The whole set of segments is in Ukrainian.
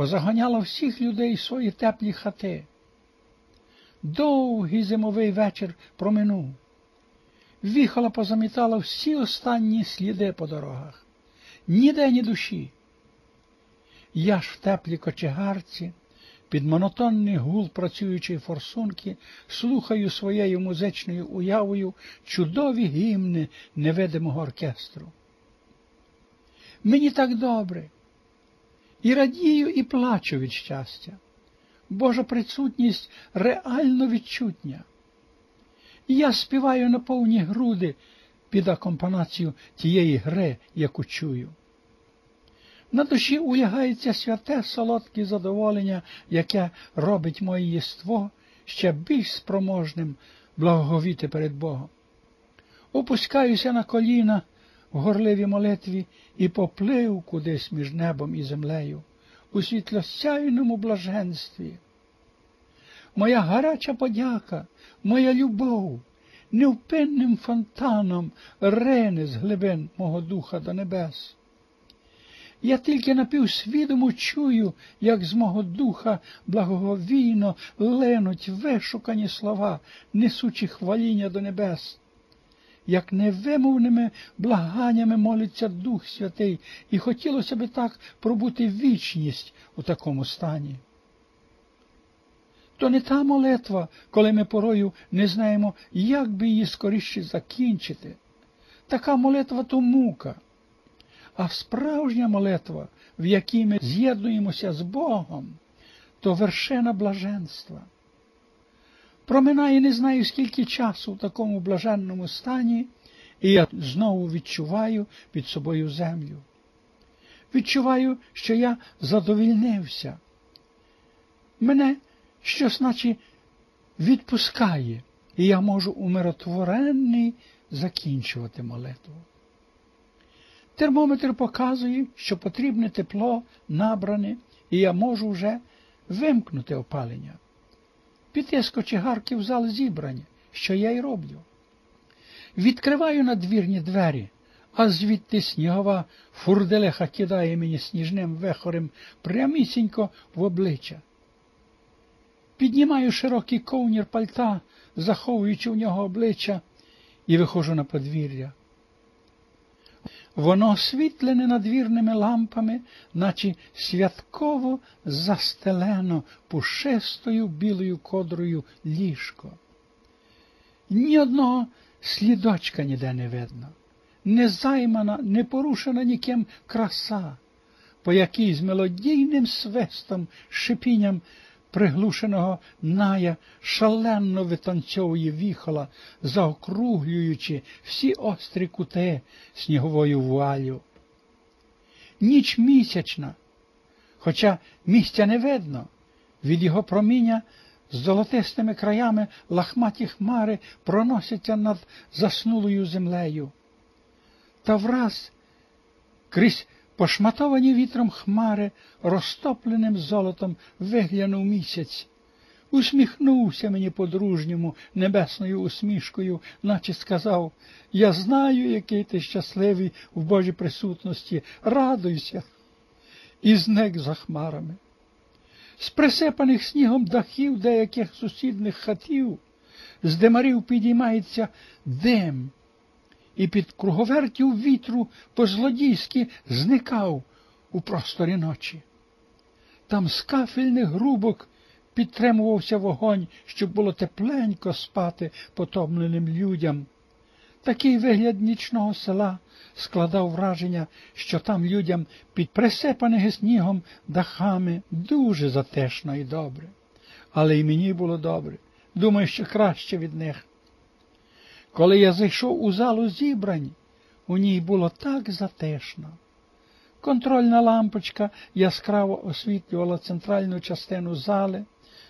позаганяла всіх людей в свої теплі хати. Довгий зимовий вечір проминув. Віхола позамітала всі останні сліди по дорогах. Ніде ні душі. Я ж в теплій кочегарці, під монотонний гул працюючої форсунки, слухаю своєю музичною уявою чудові гімни невидимого оркестру. Мені так добре. І радію, і плачу від щастя. Божа присутність реально відчутня. Я співаю на повні груди під акомпанацію тієї гри, яку чую. На душі улягається святе солодке задоволення, яке робить моє єство ще більш спроможним благоговіти перед Богом. Опускаюся на коліна в горливій молитві і поплив кудись між небом і землею у світлосяйному блаженстві. Моя гаряча подяка, моя любов невпинним фонтаном рене з глибин мого духа до небес. Я тільки напівсвідомо чую, як з мого духа благоговійно ленуть вишукані слова, несучи хваління до небес. Як невимовними благаннями молиться Дух Святий, і хотілося би так пробути вічність у такому стані. То не та молитва, коли ми порою не знаємо, як би її скоріше закінчити. Така молитва то мука. А справжня молитва, в якій ми з'єднуємося з Богом, то вершина блаженства. Проминає не знаю, скільки часу в такому блаженному стані, і я знову відчуваю під собою землю. Відчуваю, що я задовільнився. Мене щось наче відпускає, і я можу умиротворений закінчувати молитву. Термометр показує, що потрібне тепло набране, і я можу вже вимкнути опалення. Піти з кочегарки в зал зібрання, що я й роблю. Відкриваю надвірні двері, а звідти снігова фурделеха кидає мені сніжним вехорем прямісінько в обличчя. Піднімаю широкий ковнір пальта, заховуючи в нього обличчя, і виходжу на подвір'я. Воно освітлене надвірними лампами, наче святково застелено пушистою білою кодрою ліжко. Ні одного слідочка ніде не видно, не займана, не порушена ніким краса, по якій з мелодійним свистом, шипінням приглушеного ная шалено витанцьовує віхола, заокруглюючи всі острі кути сніговою вуалю. Ніч місячна, хоча місця не видно, від його проміння з золотистими краями лахматі хмари проносяться над заснулою землею. Та враз крізь Пошматовані вітром хмари, розтопленим золотом виглянув місяць, усміхнувся мені по-дружньому небесною усмішкою, наче сказав Я знаю, який ти щасливий в Божій присутності, радуйся, і зник за хмарами. З присипаних снігом дахів деяких сусідних хатів, з демарів підіймається дим і під круговертів вітру по-злодійськи зникав у просторі ночі. Там з кафельних грубок підтримувався вогонь, щоб було тепленько спати потомленим людям. Такий вигляд нічного села складав враження, що там людям під присипаних снігом дахами дуже затешно і добре. Але й мені було добре. Думаю, що краще від них. Коли я зайшов у залу зібрань, у ній було так затишно. Контрольна лампочка яскраво освітлювала центральну частину зали,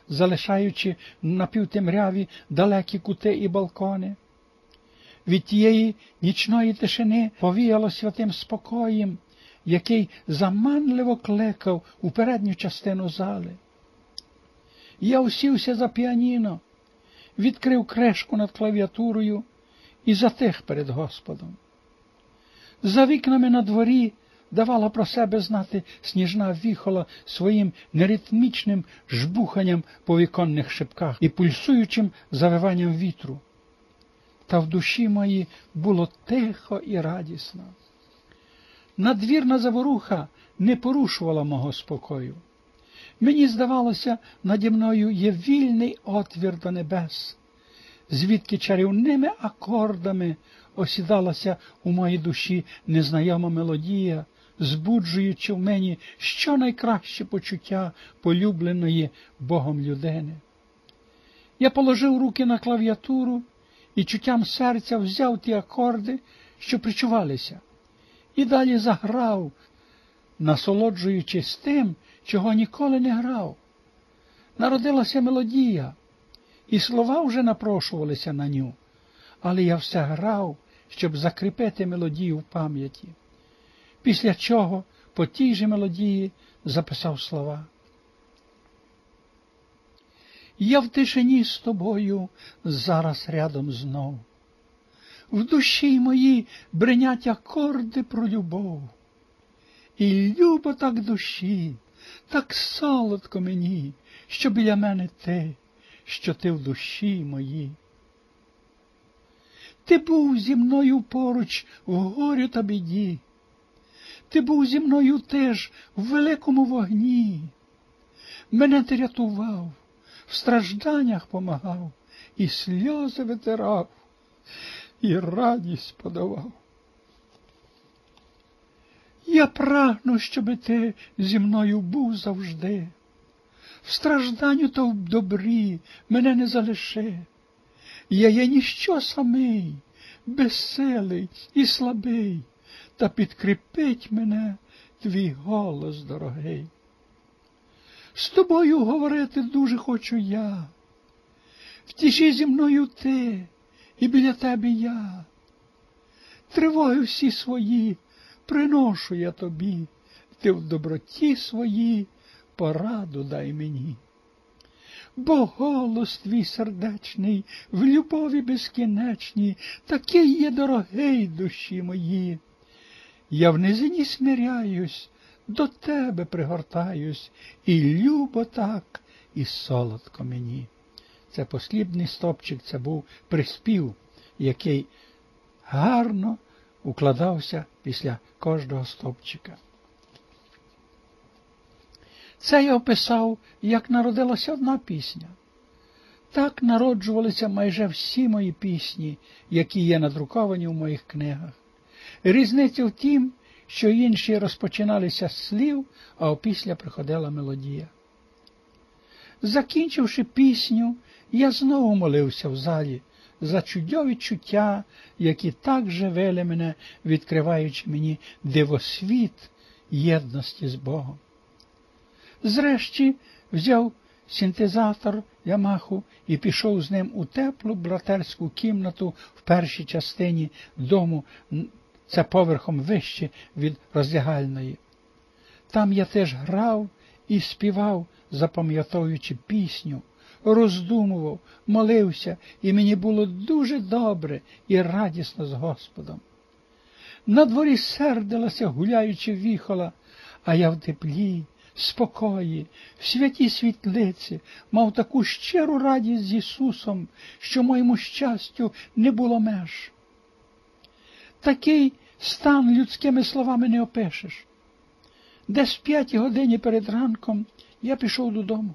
залишаючи на півтемряві далекі кути і балкони. Від тієї нічної тишини повіяло святим спокоєм, який заманливо кликав у передню частину зали. Я усівся за піаніно, відкрив кришку над клавіатурою і затих перед Господом. За вікнами на дворі давала про себе знати сніжна віхола своїм неритмічним жбуханням по віконних шипках і пульсуючим завиванням вітру. Та в душі моїй було тихо і радісно. Надвірна заворуха не порушувала мого спокою. Мені здавалося, наді мною є вільний отвір до небес, звідки чарівними акордами осідалася у моїй душі незнайома мелодія, збуджуючи в мені щонайкраще почуття полюбленої Богом людини. Я положив руки на клавіатуру і чуттям серця взяв ті акорди, що причувалися, і далі заграв, насолоджуючись тим, чого ніколи не грав. Народилася мелодія, і слова вже напрошувалися на ню, але я все грав, щоб закріпити мелодію в пам'яті. Після чого по тій же мелодії записав слова. Я в тишині з тобою зараз рядом знов. В душі моїй бринять акорди про любов. І любо так душі, так солодко мені, що біля мене ти, що ти в душі моїй. Ти був зі мною поруч в горю та біді. Ти був зі мною теж в великому вогні. Мене ти рятував, в стражданнях помагав, і сльози витирав, і радість подавав. Я прагну, щоби ти зі мною був завжди. В стражданню та в добрі мене не залиши. Я є ніщо самий, безсилий і слабий, та підкріпить мене твій голос дорогий. З тобою говорити дуже хочу я. В тіші зі мною ти і біля тебе я. Тривоги всі свої приношу я тобі, ти в доброті своїй пораду дай мені. Бо голос твій сердечний, в любові безкінечній, такий є дорогий душі мої. Я в низині смиряюсь, до тебе пригортаюсь, і любо так, і солодко мені. Це послідний стопчик, це був приспів, який гарно укладався після кожного стопчика. Це я описав, як народилася одна пісня. Так народжувалися майже всі мої пісні, які є надруковані в моїх книгах. Різниця в тім, що інші розпочиналися з слів, а опісля приходила мелодія. Закінчивши пісню, я знову молився в залі за чудові чуття, які так живели мене, відкриваючи мені дивосвіт єдності з Богом. Зрешті взяв синтезатор Ямаху і пішов з ним у теплу братерську кімнату в першій частині дому, це поверхом вище від роздягальної. Там я теж грав і співав, запам'ятовуючи пісню, роздумував, молився, і мені було дуже добре і радісно з Господом. На дворі сердилася, гуляючи віхола, а я в теплі, спокої, в святій світлиці мав таку щиру радість з Ісусом, що моєму щастю не було меж. Такий стан людськими словами не опишеш. Десь в п'ятій годині перед ранком я пішов додому.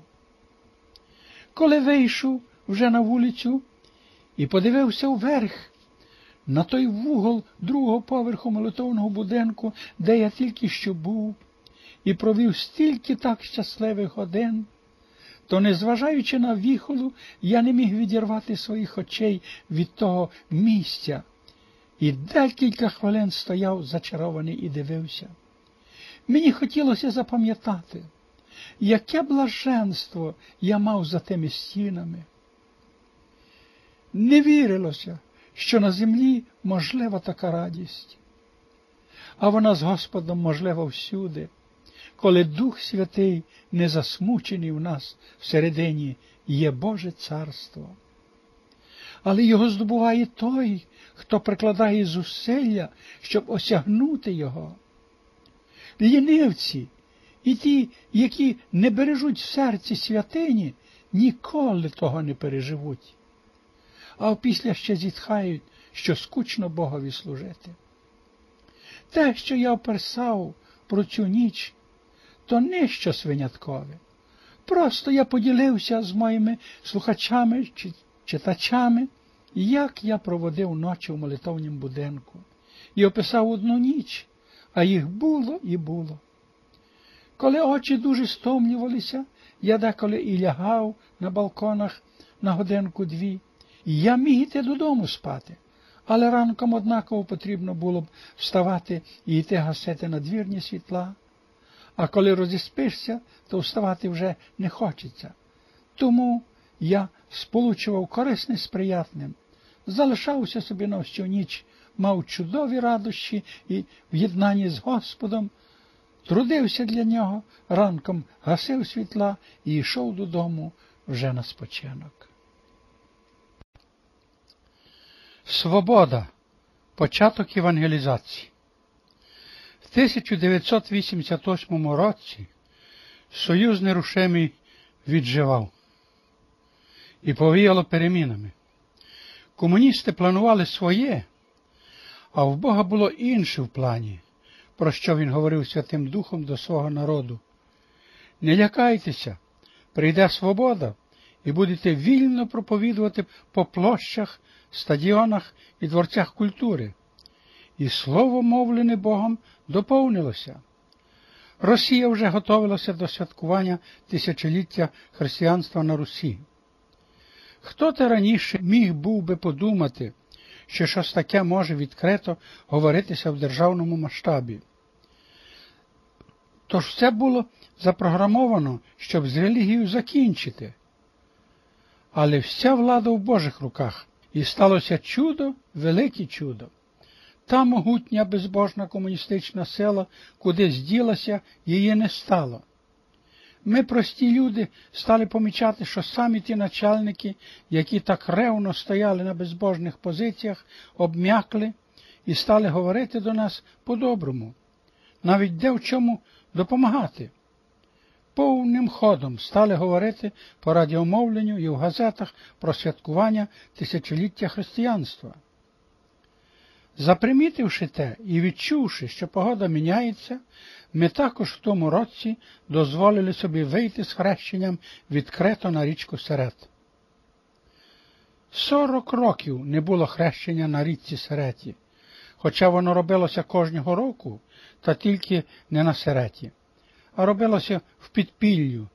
Коли вийшов вже на вулицю і подивився вверх, на той вугол другого поверху молитовного будинку, де я тільки що був, і провів стільки так щасливих годин, то, незважаючи на віхолу, я не міг відірвати своїх очей від того місця, і декілька хвилин стояв зачарований і дивився. Мені хотілося запам'ятати, яке блаженство я мав за тими стінами. Не вірилося, що на землі можлива така радість, а вона з Господом можлива всюди коли Дух Святий не засмучений в нас всередині є Боже Царство. Але його здобуває той, хто прикладає зусилля, щоб осягнути його. лінивці і ті, які не бережуть в серці святині, ніколи того не переживуть. А опісля ще зітхають, що скучно Богові служити. Те, що я описав про цю ніч, то не щось виняткове. Просто я поділився з моїми слухачами чи читачами, як я проводив ночі в молитовнім будинку і описав одну ніч, а їх було і було. Коли очі дуже стомлювалися, я деколи і лягав на балконах на годинку дві, я міг іти додому спати, але ранком однаково потрібно було б вставати і йти гасити надвірні світла. А коли розіспишся, то вставати вже не хочеться. Тому я сполучував корисне з приятним, залишався собі на всю ніч, мав чудові радощі і в єднанні з Господом, трудився для нього, ранком гасив світла і йшов додому вже на спочинок. Свобода. Початок евангелізації. В 1988 році Союз нерушимий відживав і повіяло перемінами. Комуністи планували своє, а в Бога було інше в плані, про що він говорив Святим Духом до свого народу. Не лякайтеся, прийде свобода, і будете вільно проповідувати по площах, стадіонах і дворцях культури. І слово, мовлене Богом, доповнилося. Росія вже готувалася до святкування тисячоліття християнства на Русі. Хто те раніше міг був би подумати, що щось таке може відкрито говоритися в державному масштабі? Тож все було запрограмовано, щоб з релігією закінчити. Але вся влада в Божих руках, і сталося чудо, велике чудо. Та могутня безбожна комуністична сила, куди зділася, її не стало. Ми, прості люди, стали помічати, що самі ті начальники, які так ревно стояли на безбожних позиціях, обм'якли і стали говорити до нас по-доброму, навіть де в чому допомагати. Повним ходом стали говорити по радіомовленню і в газетах про святкування тисячоліття християнства. Запримітивши те і відчувши, що погода міняється, ми також в тому році дозволили собі вийти з хрещенням відкрито на річку Серет. Сорок років не було хрещення на річці Сереті, хоча воно робилося кожного року, та тільки не на Сереті, а робилося в підпіллю,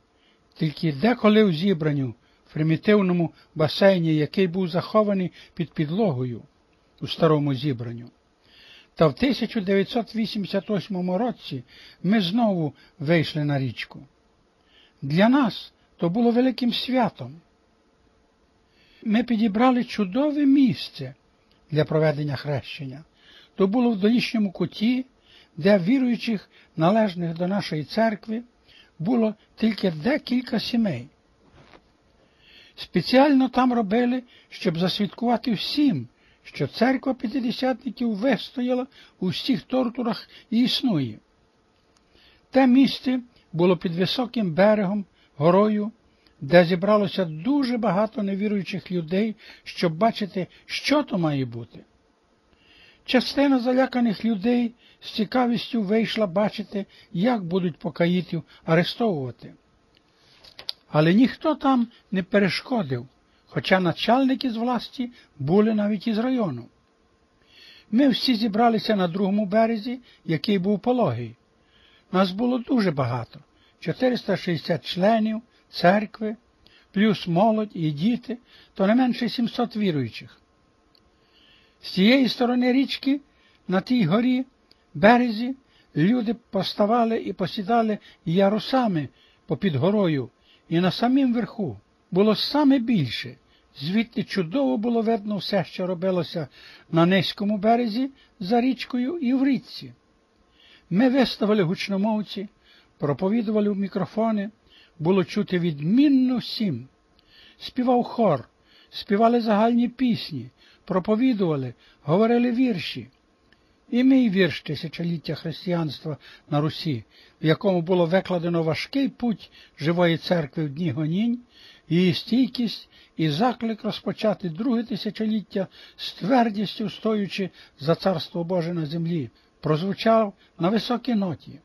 тільки деколи в зібранню, в примітивному басейні, який був захований під підлогою у старому зібранню. Та в 1988 році ми знову вийшли на річку. Для нас то було великим святом. Ми підібрали чудове місце для проведення хрещення. То було в долішньому куті, де віруючих, належних до нашої церкви, було тільки декілька сімей. Спеціально там робили, щоб засвідкувати всім, що церква п'ятидесятників вистояла у всіх тортурах і існує. Те місце було під високим берегом, горою, де зібралося дуже багато невіруючих людей, щоб бачити, що то має бути. Частина заляканих людей з цікавістю вийшла бачити, як будуть покаїтів арестовувати. Але ніхто там не перешкодив хоча начальники з власті були навіть із району. Ми всі зібралися на другому березі, який був пологий. Нас було дуже багато 460 членів, церкви, плюс молодь і діти, то не менше 700 віруючих. З цієї сторони річки, на тій горі, березі, люди поставали і посідали ярусами попід горою, і на самім верху було саме більше. Звідти чудово було видно все, що робилося на низькому березі за річкою і в річці. Ми виставили гучномовці, проповідували в мікрофони, було чути відмінно всім. Співав хор, співали загальні пісні, проповідували, говорили вірші. І мій вірш тисячоліття християнства на Русі, в якому було викладено важкий путь живої церкви в дні гонінь, її стійкість і заклик розпочати друге тисячоліття з твердістю стоючи за царство Боже на землі, прозвучав на високій ноті.